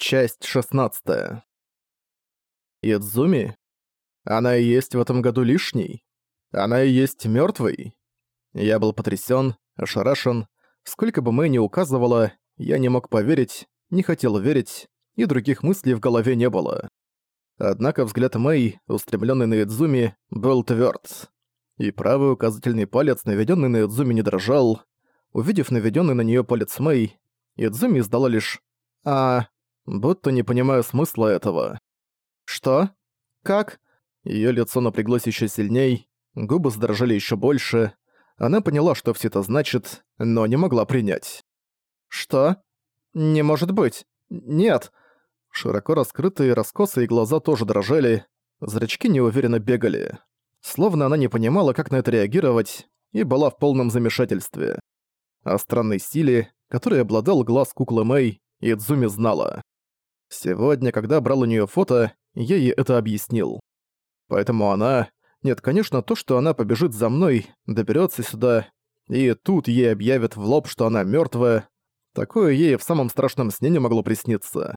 Часть 16. Идзуми? Она и есть в этом году лишней? Она и есть мёртвой? Я был потрясён, ошарашен. Сколько бы Мэй ни указывала, я не мог поверить, не хотел верить, и других мыслей в голове не было. Однако взгляд Мэй, устремлённый на Идзуми, был твёрд. И правый указательный палец, наведённый на Идзуми, не дрожал. Увидев наведённый на неё палец Мэй, Идзуми издала лишь «А...» будто не понимаю смысла этого. «Что? Как?» Её лицо напряглось ещё сильней, губы задрожали ещё больше. Она поняла, что всё это значит, но не могла принять. «Что? Не может быть. Нет!» Широко раскрытые раскосые глаза тоже дрожали, зрачки неуверенно бегали. Словно она не понимала, как на это реагировать, и была в полном замешательстве. О странной силе, которой обладал глаз куклы Мэй, Идзуми знала. Сегодня, когда брал у неё фото, я ей это объяснил. Поэтому она... Нет, конечно, то, что она побежит за мной, доберётся сюда, и тут ей объявят в лоб, что она мёртвая, такое ей в самом страшном сне не могло присниться.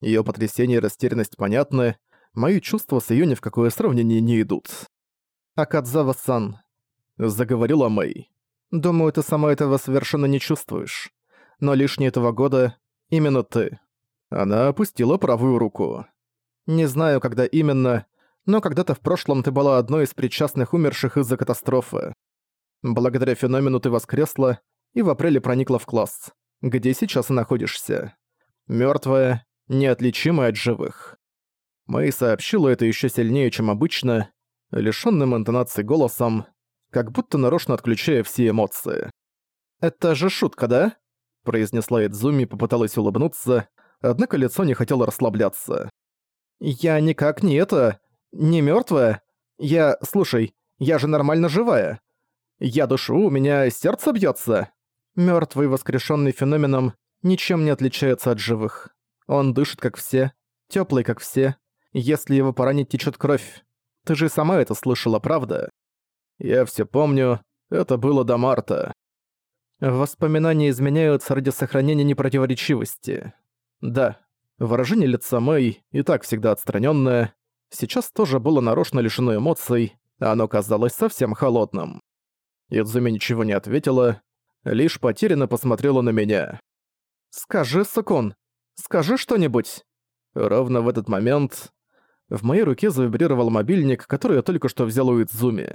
Её потрясение и растерянность понятны, мои чувства с её ни в какое сравнение не идут. «Акадзава-сан», — заговорила Мэй. «Думаю, ты сама этого совершенно не чувствуешь. Но лишние этого года именно ты. Она опустила правую руку. «Не знаю, когда именно, но когда-то в прошлом ты была одной из причастных умерших из-за катастрофы. Благодаря феномену ты воскресла и в апреле проникла в класс, где сейчас и находишься. Мёртвая, неотличимая от живых». Мэй сообщила это ещё сильнее, чем обычно, лишённым интонации голосом, как будто нарочно отключая все эмоции. «Это же шутка, да?» произнесла Идзуми и попыталась улыбнуться, однако лицо не хотело расслабляться. «Я никак не это... не мёртвая. Я... слушай, я же нормально живая. Я душу, у меня сердце бьётся. Мёртвый, воскрешённый феноменом, ничем не отличается от живых. Он дышит, как все, тёплый, как все. Если его поранить, течёт кровь. Ты же сама это слышала, правда? Я всё помню, это было до марта. Воспоминания изменяются ради сохранения непротиворечивости. Да, выражение лица Мэй, и так всегда отстраненное, сейчас тоже было нарочно лишено эмоций, а оно казалось совсем холодным. Идзуми ничего не ответила, лишь потерянно посмотрела на меня. «Скажи, Сукун, скажи что-нибудь!» Ровно в этот момент в моей руке завибрировал мобильник, который я только что взял у Идзуми.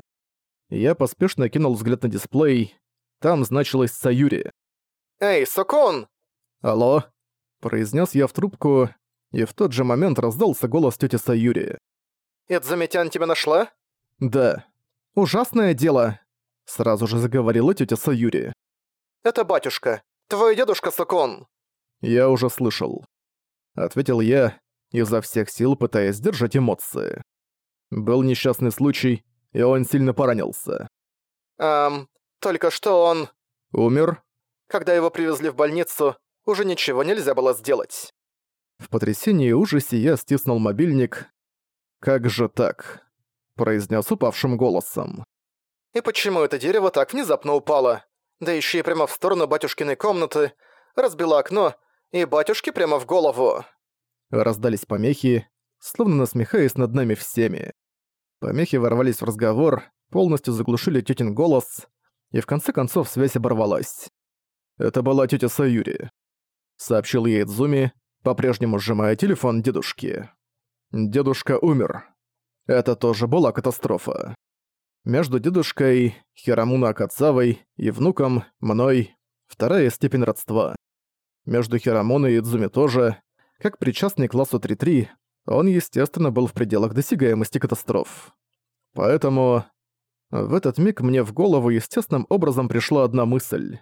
Я поспешно кинул взгляд на дисплей, там значилось Саюри. «Эй, Сокон!» «Алло?» Произнес я в трубку, и в тот же момент раздался голос тети Саюри. «Идзумитян тебя нашла?» «Да». «Ужасное дело!» Сразу же заговорила тетя Саюри. «Это батюшка. Твой дедушка Сокон». «Я уже слышал». Ответил я, изо всех сил пытаясь сдержать эмоции. Был несчастный случай, и он сильно поранился. «Эм, только что он... Умер? Когда его привезли в больницу, уже ничего нельзя было сделать. В потрясении и ужасе я стиснул мобильник. «Как же так?» – произнес упавшим голосом. «И почему это дерево так внезапно упало? Да еще и прямо в сторону батюшкиной комнаты, разбило окно, и батюшке прямо в голову!» Раздались помехи, словно насмехаясь над нами всеми. Помехи ворвались в разговор, полностью заглушили тетин голос, и в конце концов связь оборвалась. «Это была тетя Саюри», — сообщил ей Идзуми, по-прежнему сжимая телефон дедушки. «Дедушка умер. Это тоже была катастрофа. Между дедушкой, Хирамуна Акацавой и внуком, мной, вторая степень родства. Между Хирамуной и Идзуми тоже, как причастный классу 3-3, он, естественно, был в пределах досягаемости катастроф. Поэтому в этот миг мне в голову естественным образом пришла одна мысль.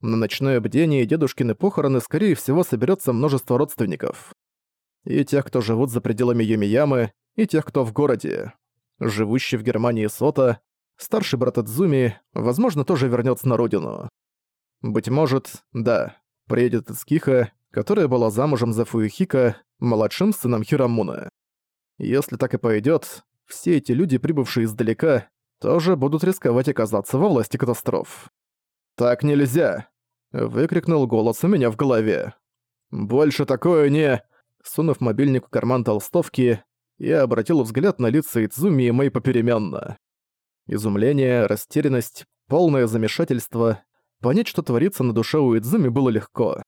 На ночное бдение дедушкины похороны, скорее всего, соберется множество родственников. И тех, кто живут за пределами Юмиямы, и тех, кто в городе. Живущий в Германии Сота, старший брат Эдзуми, возможно, тоже вернется на родину. Быть может, да, приедет Ицкиха, которая была замужем за Фуихика, младшим сыном Хирамуна. Если так и пойдет, все эти люди, прибывшие издалека, тоже будут рисковать оказаться во власти катастроф. «Так нельзя!» — выкрикнул голос у меня в голове. «Больше такое не...» Сунув мобильник в карман толстовки, я обратил взгляд на лица Идзуми и Мэй попеременно. Изумление, растерянность, полное замешательство. Понять, что творится на душе у Идзуми, было легко.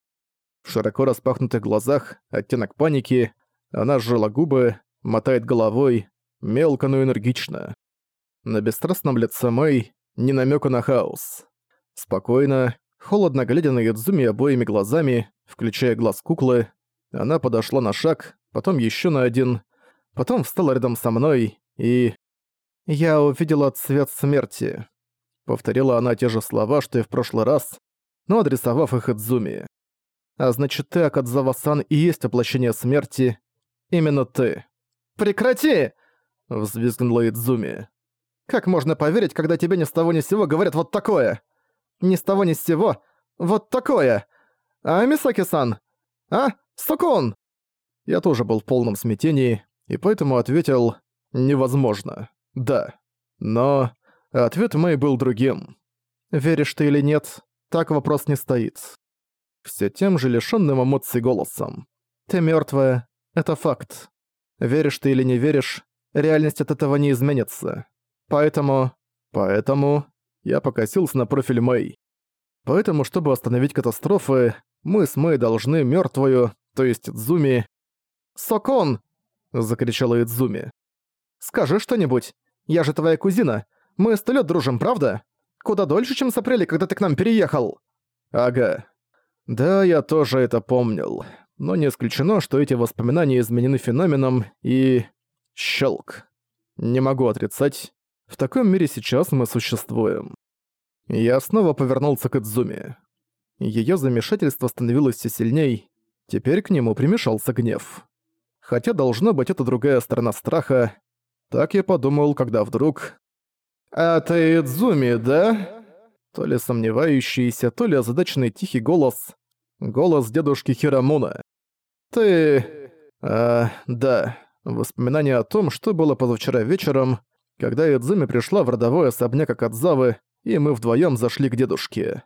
В широко распахнутых глазах оттенок паники, она сжала губы, мотает головой, мелко, но энергично. На бесстрастном лице Мэй ни намека на хаос. Спокойно, холодно глядя на Идзуми обоими глазами, включая глаз куклы, она подошла на шаг, потом еще на один, потом встала рядом со мной и... «Я увидела цвет смерти», — повторила она те же слова, что и в прошлый раз, но адресовав их Идзуми. «А значит, ты, Акадзава-сан, и есть воплощение смерти. Именно ты». «Прекрати!» — взвизгнула Идзуми. «Как можно поверить, когда тебе ни с того ни с сего говорят вот такое? Ни с того ни с сего вот такое! А, Мисаки-сан? А, Сокон!» Я тоже был в полном смятении, и поэтому ответил «невозможно». Да. Но ответ мой был другим. «Веришь ты или нет, так вопрос не стоит». Все тем же лишённым эмоций голосом. «Ты мёртвая. Это факт. Веришь ты или не веришь, реальность от этого не изменится. Поэтому... Поэтому... Я покосился на профиль Мэй. Поэтому, чтобы остановить катастрофы, мы с Мэй должны мёртвую, то есть Дзуми... «Сокон!» — закричала Идзуми. «Скажи что-нибудь. Я же твоя кузина. Мы сто лет дружим, правда? Куда дольше, чем с апреля, когда ты к нам переехал». «Ага. Да, я тоже это помнил. Но не исключено, что эти воспоминания изменены феноменом и... щелк. Не могу отрицать. В таком мире сейчас мы существуем». Я снова повернулся к Идзуми. Её замешательство становилось все сильней, теперь к нему примешался гнев. Хотя должно быть это другая сторона страха, так я подумал, когда вдруг... «А ты Идзуми, да?» То ли сомневающийся, то ли озадаченный тихий голос. Голос дедушки Хирамуна. «Ты...» «А, да. Воспоминание о том, что было позавчера вечером, когда Идзуми пришла в родовой особняк Акадзавы, и мы вдвоем зашли к дедушке.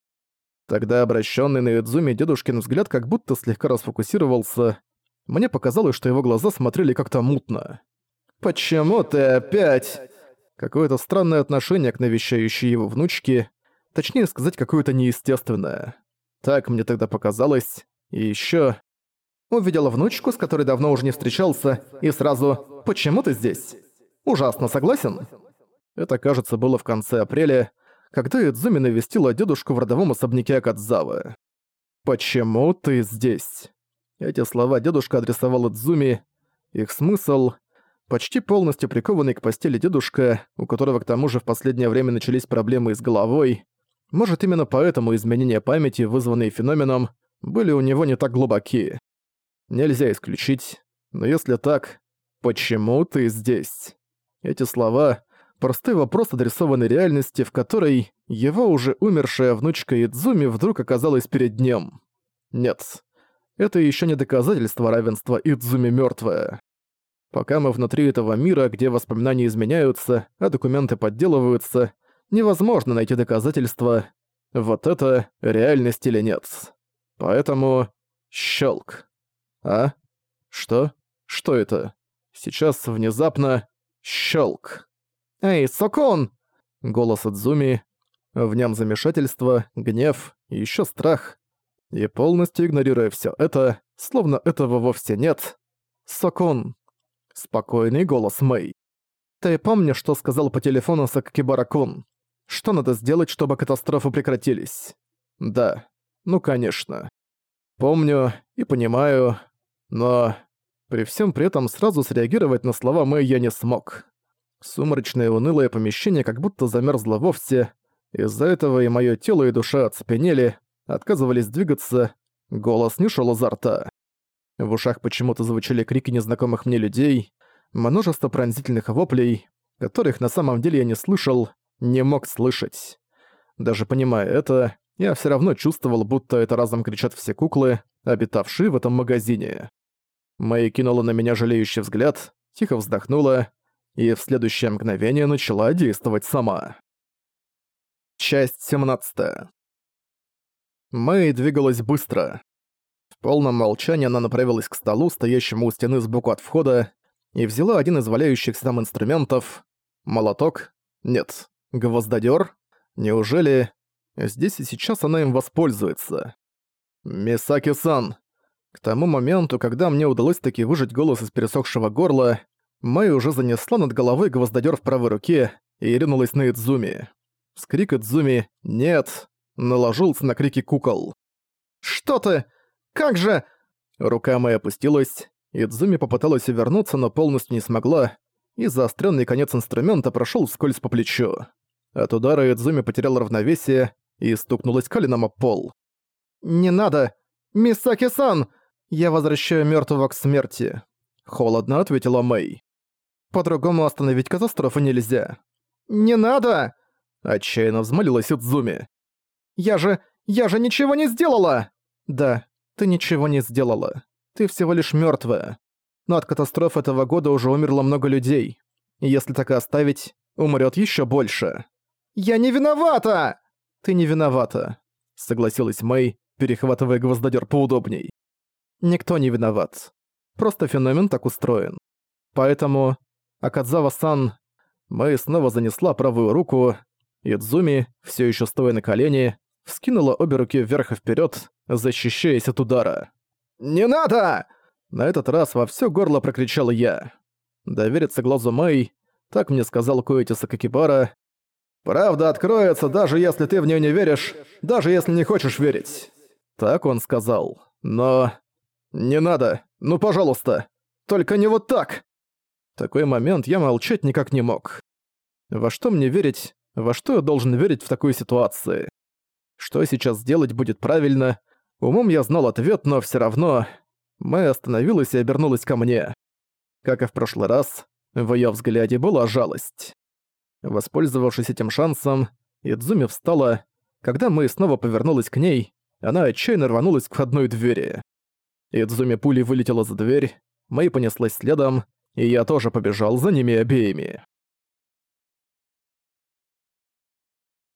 Тогда обращенный на Идзуми дедушкин взгляд как будто слегка расфокусировался. Мне показалось, что его глаза смотрели как-то мутно. «Почему ты опять...» Какое-то странное отношение к навещающей его внучке, точнее сказать, какое-то неестественное. Так мне тогда показалось. И ещё... Увидела внучку, с которой давно уже не встречался, и сразу «Почему ты здесь?» Ужасно согласен? Это, кажется, было в конце апреля, когда Идзуми навестила дедушку в родовом особняке Акадзавы. «Почему ты здесь?» Эти слова дедушка адресовал Идзуми. Их смысл почти полностью прикованный к постели дедушка, у которого к тому же в последнее время начались проблемы с головой. Может, именно поэтому изменения памяти, вызванные феноменом, были у него не так глубоки. Нельзя исключить, но если так, почему ты здесь? Эти слова — простой вопрос, адресованный реальности, в которой его уже умершая внучка Идзуми вдруг оказалась перед ним. Нет, это еще не доказательство равенства Идзуми мертвая. Пока мы внутри этого мира, где воспоминания изменяются, а документы подделываются, невозможно найти доказательства, вот это реальность или нет. Поэтому... щелк. А? Что? Что это? Сейчас внезапно... щелк. «Эй, Сокон!» Голос Адзуми. В нем замешательство, гнев и еще страх. И полностью игнорируя все это, словно этого вовсе нет. Сокон. Спокойный голос Мэй. «Ты помнишь, что сказал по телефону Саккибара-кун? Что надо сделать, чтобы катастрофы прекратились?» «Да. Ну, конечно. Помню и понимаю, но при всем при этом сразу среагировать на слова Мэй я не смог. Сумрачное унылое помещение как будто замерзло вовсе, из-за этого и моё тело и душа оцепенели, отказывались двигаться, голос не шёл изо рта. В ушах почему-то звучали крики незнакомых мне людей, множество пронзительных воплей, которых на самом деле я не слышал, не мог слышать. Даже понимая это, я все равно чувствовал, будто это разом кричат все куклы, обитавшие в этом магазине. Мэй кинула на меня жалеющий взгляд, тихо вздохнула и в следующее мгновение начала действовать сама. Часть 17. Мэй двигалась быстро. полном молчании она направилась к столу, стоящему у стены сбоку от входа, и взяла один из валяющихся там инструментов. Молоток? Нет. Гвоздодёр? Неужели... Здесь и сейчас она им воспользуется? «Мисаки-сан!» К тому моменту, когда мне удалось таки выжать голос из пересохшего горла, Мэй уже занесла над головой гвоздодёр в правой руке и ринулась на Идзуми. Скрик Идзуми «Нет!» наложился на крики кукол. «Что ты? Как же?» Рука моя опустилась, Идзуми попыталась увернуться, но полностью не смогла, и заостренный конец инструмента прошел вскользь по плечу. От удара Идзуми потерял равновесие и стукнулась коленом о пол. «Не надо! Мисаки-сан! Я возвращаю мертвого к смерти!» Холодно ответила Мэй. «По-другому остановить катастрофу нельзя». «Не надо!» Отчаянно взмолилась Идзуми. «Я же... я же ничего не сделала!» «Да, ты ничего не сделала. Ты всего лишь мертвая. Но от катастроф этого года уже умерло много людей. Если так и оставить, умрет еще больше». «Я не виновата!» «Ты не виновата», — согласилась Мэй, перехватывая гвоздодер поудобней. «Никто не виноват. Просто феномен так устроен. Поэтому, Акадзава-сан, Мэй снова занесла правую руку, Идзуми, все еще стоя на колени, вскинула обе руки вверх и вперед, защищаясь от удара. «Не надо!» На этот раз во все горло прокричал я. Довериться глазу Мэй, так мне сказал Коэти Сакакибара. «Правда откроется, даже если ты в нее не веришь, даже если не хочешь верить». Так он сказал. Но... «Не надо, ну пожалуйста, только не вот так!» В такой момент я молчать никак не мог. Во что мне верить, во что я должен верить в такой ситуации? Что сейчас сделать будет правильно? Умом я знал ответ, но все равно... Мэй остановилась и обернулась ко мне. Как и в прошлый раз, в её взгляде была жалость. Воспользовавшись этим шансом, Идзуми встала. Когда Мэй снова повернулась к ней, она отчаянно рванулась к входной двери. Идзуми пулей вылетела за дверь, Мэй понеслась следом, и я тоже побежал за ними обеими.